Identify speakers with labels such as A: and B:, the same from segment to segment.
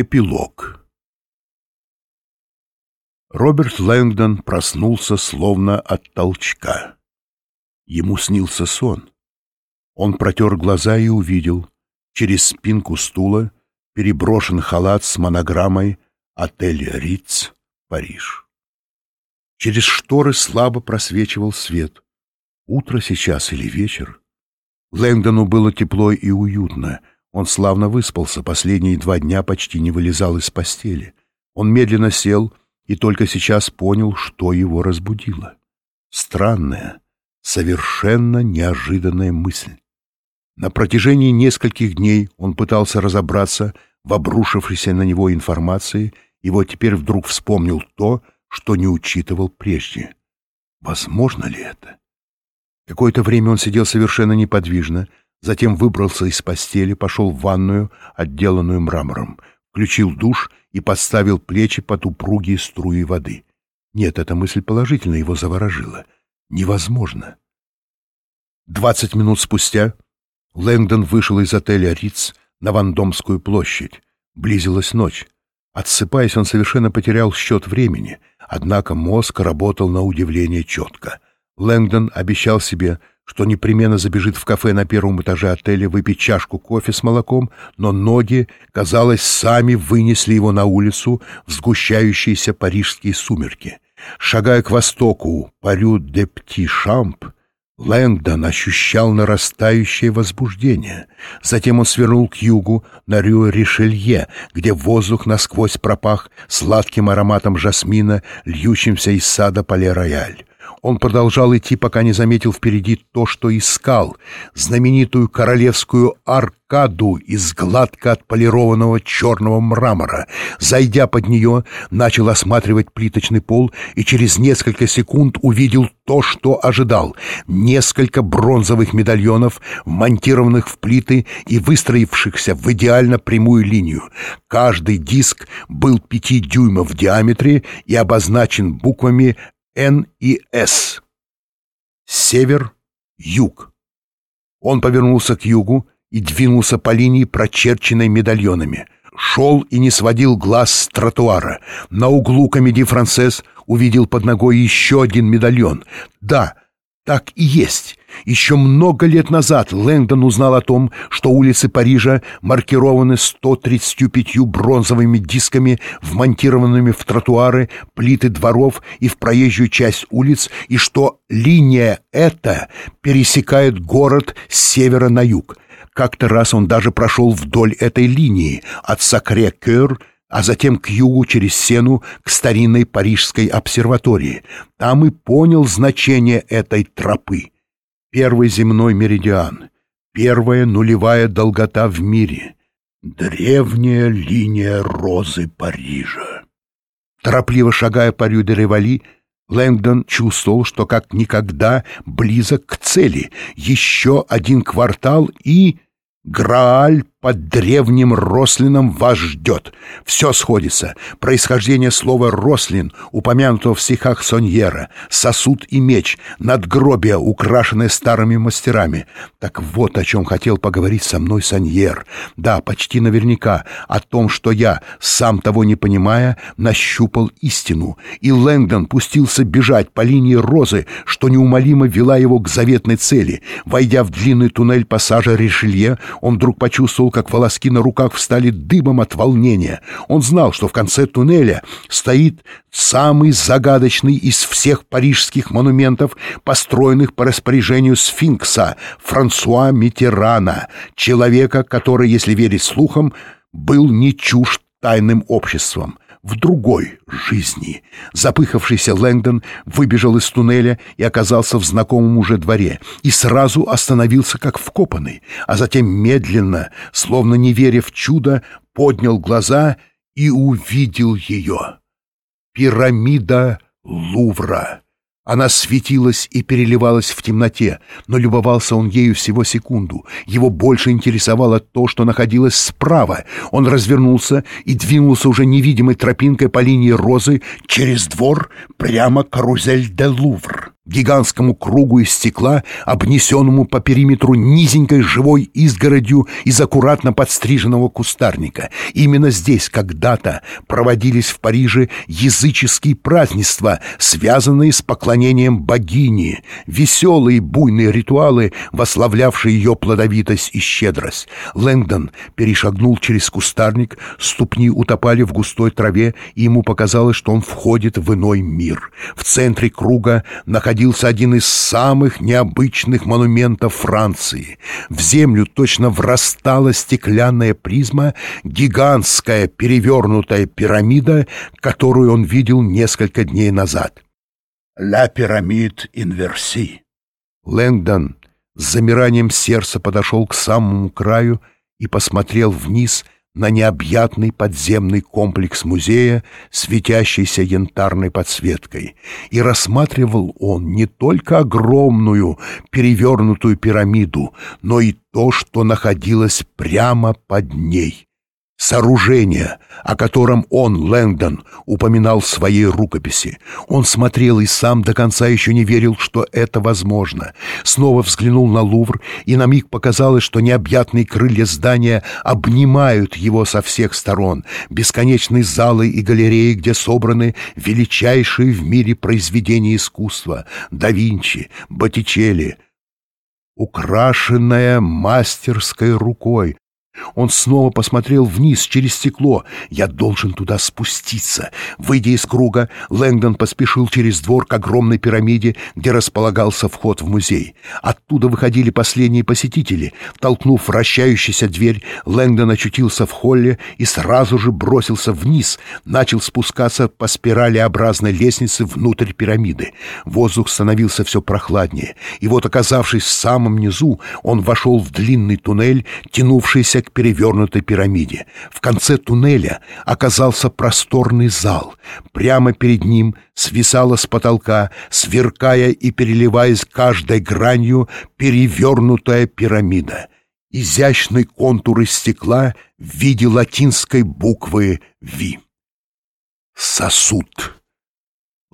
A: Эпилог Роберт Лэнгдон проснулся словно от толчка. Ему снился сон. Он протер глаза и увидел, через спинку стула переброшен халат с монограммой «Отель Риц, Париж». Через шторы слабо просвечивал свет. Утро сейчас или вечер? Лэнгдону было тепло и уютно — он славно выспался, последние два дня почти не вылезал из постели. Он медленно сел и только сейчас понял, что его разбудило. Странная, совершенно неожиданная мысль. На протяжении нескольких дней он пытался разобраться в обрушившейся на него информации, и вот теперь вдруг вспомнил то, что не учитывал прежде. Возможно ли это? Какое-то время он сидел совершенно неподвижно, Затем выбрался из постели, пошел в ванную, отделанную мрамором, включил душ и подставил плечи под упругие струи воды. Нет, эта мысль положительно его заворожила. Невозможно. Двадцать минут спустя Лэнгдон вышел из отеля «Риц» на Вандомскую площадь. Близилась ночь. Отсыпаясь, он совершенно потерял счет времени, однако мозг работал на удивление четко. Лэнгдон обещал себе, что непременно забежит в кафе на первом этаже отеля выпить чашку кофе с молоком, но ноги, казалось, сами вынесли его на улицу в сгущающиеся парижские сумерки. Шагая к востоку по Рю-де-Пти-Шамп, Лэнгдон ощущал нарастающее возбуждение. Затем он свернул к югу на Рю-Ришелье, где воздух насквозь пропах сладким ароматом жасмина, льющимся из сада Пале-Рояль. Он продолжал идти, пока не заметил впереди то, что искал — знаменитую королевскую аркаду из гладко отполированного черного мрамора. Зайдя под нее, начал осматривать плиточный пол и через несколько секунд увидел то, что ожидал — несколько бронзовых медальонов, вмонтированных в плиты и выстроившихся в идеально прямую линию. Каждый диск был пяти дюймов в диаметре и обозначен буквами Н и С. Север, юг. Он повернулся к югу и двинулся по линии, прочерченной медальонами. Шел и не сводил глаз с тротуара. На углу комедии «Францесс» увидел под ногой еще один медальон. Да, так и есть. Еще много лет назад Лэнгдон узнал о том, что улицы Парижа маркированы 135 бронзовыми дисками, вмонтированными в тротуары, плиты дворов и в проезжую часть улиц, и что линия эта пересекает город с севера на юг. Как-то раз он даже прошел вдоль этой линии, от Сакре-Кёр а затем к югу через Сену к старинной парижской обсерватории. Там и понял значение этой тропы. Первый земной меридиан, первая нулевая долгота в мире, древняя линия розы Парижа. Торопливо шагая по Рю-де-Ревали, Лэнгдон чувствовал, что как никогда близок к цели. Еще один квартал и... Грааль под древним Рослином вас ждет. Все сходится. Происхождение слова «рослин», упомянутого в стихах Соньера, сосуд и меч, надгробие, украшенное старыми мастерами. Так вот о чем хотел поговорить со мной Соньер. Да, почти наверняка о том, что я, сам того не понимая, нащупал истину. И Лэнгдон пустился бежать по линии розы, что неумолимо вела его к заветной цели. Войдя в длинный туннель пассажа Ришелье, он вдруг почувствовал, как волоски на руках встали дыбом от волнения. Он знал, что в конце туннеля стоит самый загадочный из всех парижских монументов, построенных по распоряжению сфинкса Франсуа Митерана, человека, который, если верить слухам, был не чужд тайным обществом в другой жизни. Запыхавшийся Лэнгдон выбежал из туннеля и оказался в знакомом уже дворе, и сразу остановился как вкопанный, а затем медленно, словно не веря в чудо, поднял глаза и увидел ее. Пирамида Лувра. Она светилась и переливалась в темноте, но любовался он ею всего секунду. Его больше интересовало то, что находилось справа. Он развернулся и двинулся уже невидимой тропинкой по линии розы через двор прямо карузель де Лувр. Гигантскому кругу из стекла, обнесенному по периметру низенькой живой изгородью из аккуратно подстриженного кустарника. Именно здесь когда-то проводились в Париже языческие празднества, связанные с поклонением богини, веселые буйные ритуалы, вославлявшие ее плодовитость и щедрость. Лэнгдон перешагнул через кустарник, ступни утопали в густой траве, и ему показалось, что он входит в иной мир. В центре круга находился находился один из самых необычных монументов Франции. В землю точно врастала стеклянная призма, гигантская перевернутая пирамида, которую он видел несколько дней назад. «Ла пирамид инверси». Лэнгдон с замиранием сердца подошел к самому краю и посмотрел вниз — на необъятный подземный комплекс музея, светящийся янтарной подсветкой, и рассматривал он не только огромную перевернутую пирамиду, но и то, что находилось прямо под ней сооружение, о котором он, Лэнгдон, упоминал в своей рукописи. Он смотрел и сам до конца еще не верил, что это возможно. Снова взглянул на Лувр, и на миг показалось, что необъятные крылья здания обнимают его со всех сторон. Бесконечные залы и галереи, где собраны величайшие в мире произведения искусства — да Винчи, Боттичелли — украшенная мастерской рукой, он снова посмотрел вниз через стекло. «Я должен туда спуститься». Выйдя из круга, Лэнгдон поспешил через двор к огромной пирамиде, где располагался вход в музей. Оттуда выходили последние посетители. Толкнув вращающуюся дверь, Лэнгдон очутился в холле и сразу же бросился вниз, начал спускаться по спиралеобразной лестнице внутрь пирамиды. Воздух становился все прохладнее. И вот, оказавшись в самом низу, он вошел в длинный туннель, тянувшийся к перевернутой пирамиде. В конце туннеля оказался просторный зал. Прямо перед ним свисала с потолка, сверкая и переливаясь каждой гранью, перевернутая пирамида. Изящный контур из стекла в виде латинской буквы «Ви». Сосуд.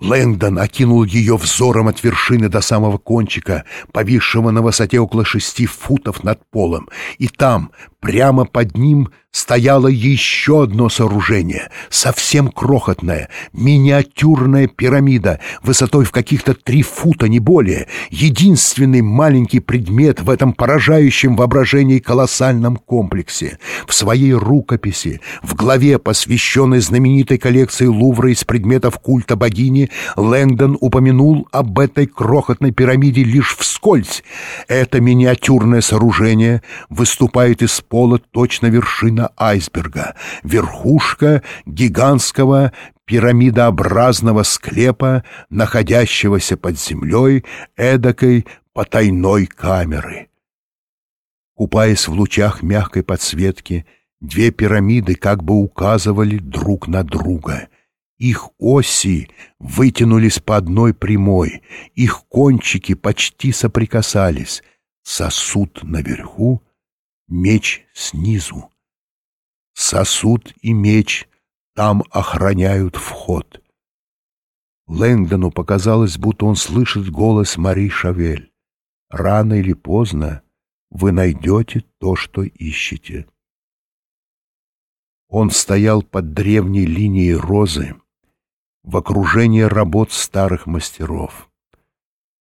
A: Лэнгдон окинул ее взором от вершины до самого кончика, повисшего на высоте около шести футов над полом, и там, прямо под ним, стояло еще одно сооружение, совсем крохотное, миниатюрная пирамида, высотой в каких-то три фута, не более, единственный маленький предмет в этом поражающем воображении колоссальном комплексе. В своей рукописи, в главе, посвященной знаменитой коллекции Лувра из предметов культа богини, Лэнгдон упомянул об этой крохотной пирамиде лишь вскользь. Это миниатюрное сооружение выступает из пола точно вершина айсберга, верхушка гигантского пирамидообразного склепа, находящегося под землей эдакой потайной камеры. Купаясь в лучах мягкой подсветки, две пирамиды как бы указывали друг на друга. Их оси вытянулись по одной прямой, их кончики почти соприкасались. Сосуд наверху, меч снизу. Сосуд и меч там охраняют вход. Лэнгдону показалось, будто он слышит голос Мари Шавель. Рано или поздно вы найдете то, что ищете. Он стоял под древней линией розы в окружении работ старых мастеров.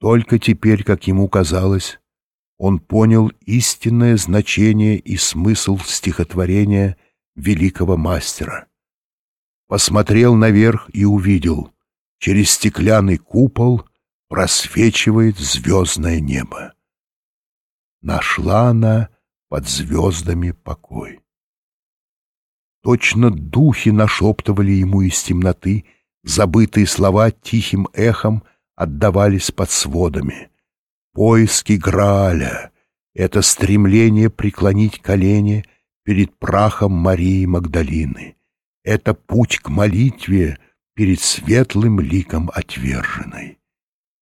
A: Только теперь, как ему казалось, он понял истинное значение и смысл стихотворения великого мастера. Посмотрел наверх и увидел, через стеклянный купол просвечивает звездное небо. Нашла она под звездами покой. Точно духи нашептывали ему из темноты, забытые слова тихим эхом отдавались под сводами. Поиски Грааля — это стремление преклонить колени — перед прахом Марии Магдалины. Это путь к молитве перед светлым ликом отверженной.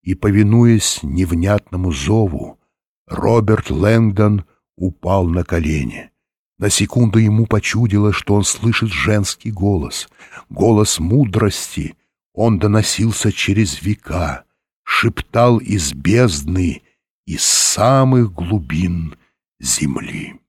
A: И, повинуясь невнятному зову, Роберт Лэнгдон упал на колени. На секунду ему почудило, что он слышит женский голос, голос мудрости. Он доносился через века, шептал из бездны, из самых глубин земли.